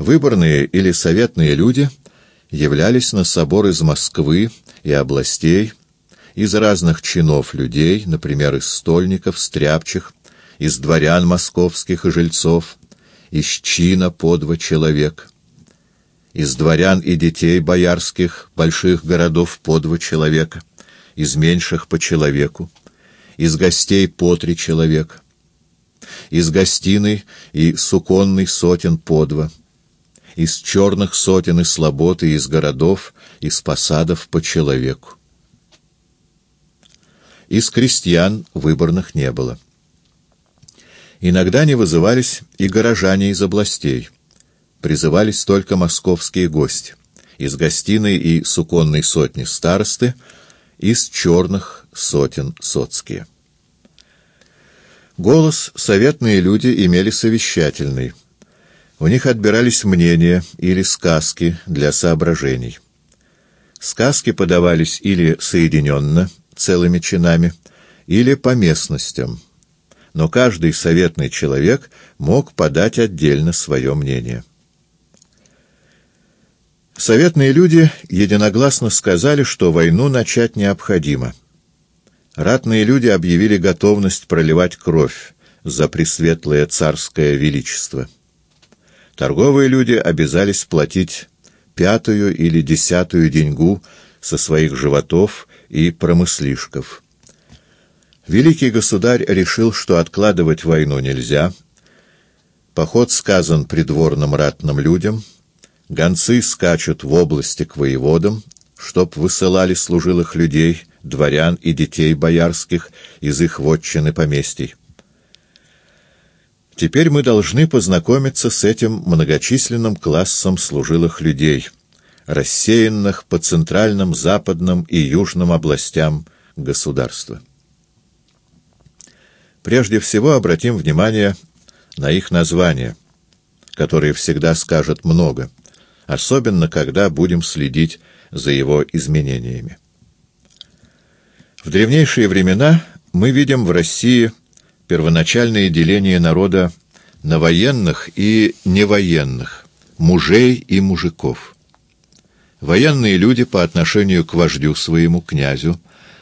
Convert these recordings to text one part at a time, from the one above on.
Выборные или советные люди являлись на собор из Москвы и областей, из разных чинов людей, например, из стольников, стряпчих, из дворян московских и жильцов, из чина по два человека, из дворян и детей боярских больших городов по два человека, из меньших по человеку, из гостей по три человека, из гостиной и суконной сотен по два, из черных сотен и слобод и из городов, из посадов по человеку. Из крестьян выборных не было. Иногда не вызывались и горожане из областей. Призывались только московские гости. Из гостиной и суконной сотни старосты, из черных сотен соцкие. Голос советные люди имели совещательный. У них отбирались мнения или сказки для соображений. Сказки подавались или соединенно, целыми чинами, или по местностям – но каждый советный человек мог подать отдельно свое мнение. Советные люди единогласно сказали, что войну начать необходимо. Ратные люди объявили готовность проливать кровь за пресветлое царское величество. Торговые люди обязались платить пятую или десятую деньгу со своих животов и промыслишков. Великий государь решил, что откладывать войну нельзя. Поход сказан придворным ратным людям. Гонцы скачут в области к воеводам, чтоб высылали служилых людей, дворян и детей боярских из их вотчин и поместий. Теперь мы должны познакомиться с этим многочисленным классом служилых людей, рассеянных по центральным, западным и южным областям государства. Прежде всего обратим внимание на их названия, которые всегда скажут много, особенно когда будем следить за его изменениями. В древнейшие времена мы видим в России первоначальное деление народа на военных и невоенных, мужей и мужиков. Военные люди по отношению к вождю своему, князю,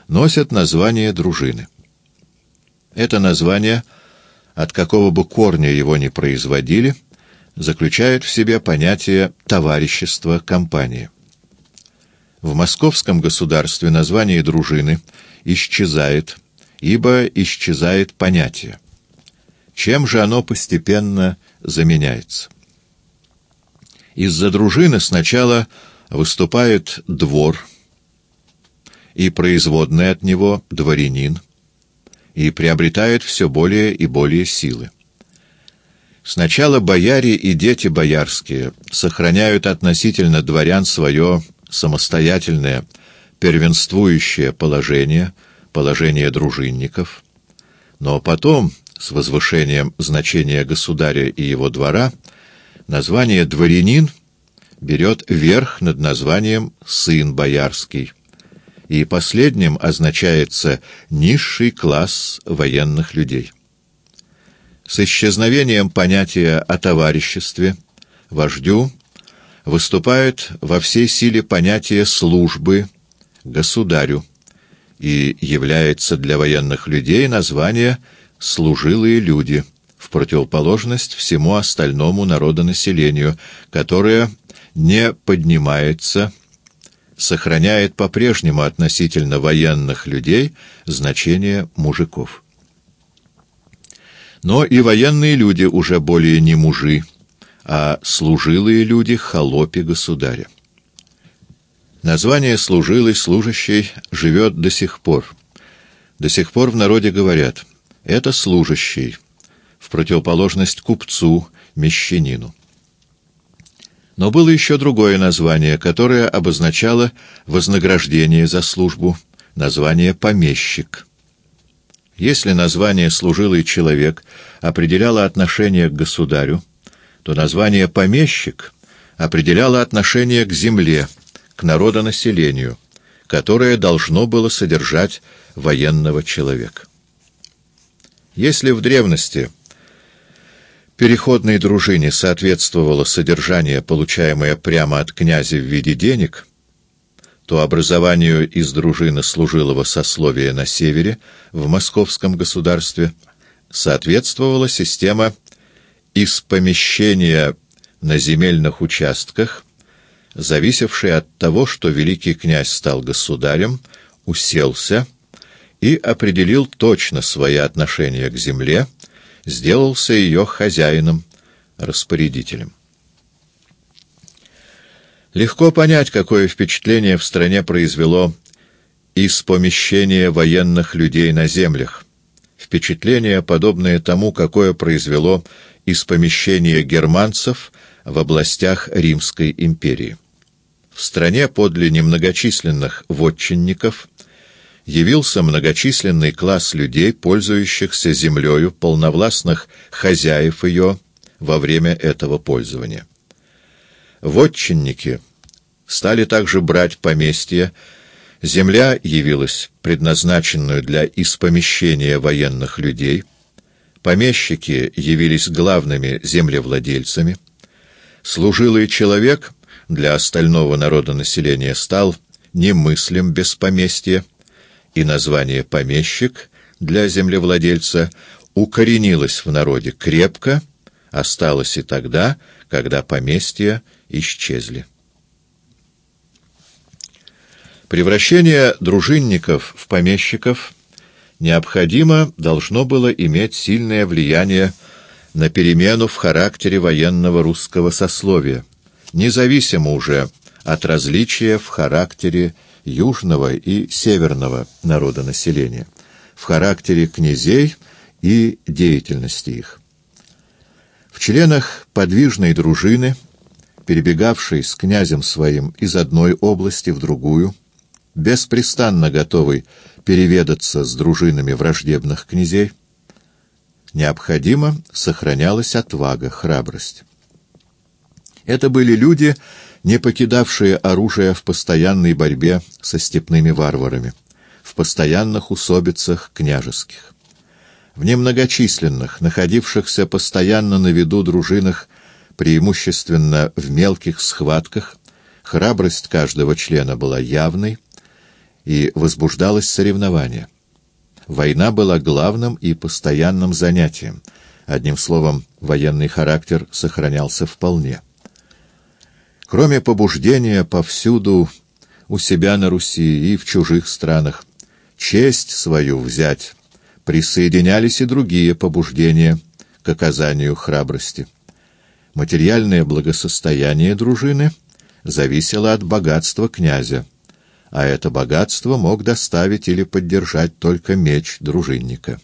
носят название дружины. Это название, от какого бы корня его ни производили, заключает в себе понятие товарищества компании. В московском государстве название дружины исчезает, ибо исчезает понятие. Чем же оно постепенно заменяется? Из-за дружины сначала выступает двор и производный от него дворянин, и приобретает все более и более силы. Сначала бояре и дети боярские сохраняют относительно дворян свое самостоятельное, первенствующее положение, положение дружинников, но потом, с возвышением значения государя и его двора, название «дворянин» берет верх над названием «сын боярский», и последним означается низший класс военных людей. С исчезновением понятия о товариществе, вождю, выступает во всей силе понятие службы государю и является для военных людей название «служилые люди», в противоположность всему остальному народонаселению, которое не поднимается сохраняет по-прежнему относительно военных людей значение мужиков. Но и военные люди уже более не мужи, а служилые люди холопи государя. Название «служилый», «служащий» живет до сих пор. До сих пор в народе говорят «это служащий», в противоположность купцу, мещанину. Но было еще другое название, которое обозначало вознаграждение за службу, название «помещик». Если название «служилый человек» определяло отношение к государю, то название «помещик» определяло отношение к земле, к народонаселению, которое должно было содержать военного человека. Если в древности переходной дружине соответствовало содержание, получаемое прямо от князя в виде денег, то образованию из дружины служилого сословия на севере, в московском государстве, соответствовала система из помещения на земельных участках, зависевшая от того, что великий князь стал государем, уселся и определил точно свои отношения к земле, сделался ее хозяином, распорядителем. Легко понять, какое впечатление в стране произвело из помещения военных людей на землях. Впечатление, подобное тому, какое произвело из помещения германцев в областях Римской империи. В стране подле немногочисленных вотчинников явился многочисленный класс людей, пользующихся землею, полновластных хозяев ее во время этого пользования. Вотчинники стали также брать поместья, земля явилась предназначенную для испомещения военных людей, помещики явились главными землевладельцами, служилый человек для остального народонаселения стал немыслим без поместья, и название «помещик» для землевладельца укоренилось в народе крепко, осталось и тогда, когда поместья исчезли. Превращение дружинников в помещиков необходимо должно было иметь сильное влияние на перемену в характере военного русского сословия, независимо уже от различия в характере южного и северного народонаселения, в характере князей и деятельности их. В членах подвижной дружины, перебегавшей с князем своим из одной области в другую, беспрестанно готовый переведаться с дружинами враждебных князей, необходимо сохранялась отвага, храбрость. Это были люди, не покидавшие оружие в постоянной борьбе со степными варварами, в постоянных усобицах княжеских. В немногочисленных, находившихся постоянно на виду дружинах, преимущественно в мелких схватках, храбрость каждого члена была явной, и возбуждалось соревнование. Война была главным и постоянным занятием. Одним словом, военный характер сохранялся вполне. Кроме побуждения повсюду, у себя на Руси и в чужих странах, честь свою взять, присоединялись и другие побуждения к оказанию храбрости. Материальное благосостояние дружины зависело от богатства князя, а это богатство мог доставить или поддержать только меч дружинника.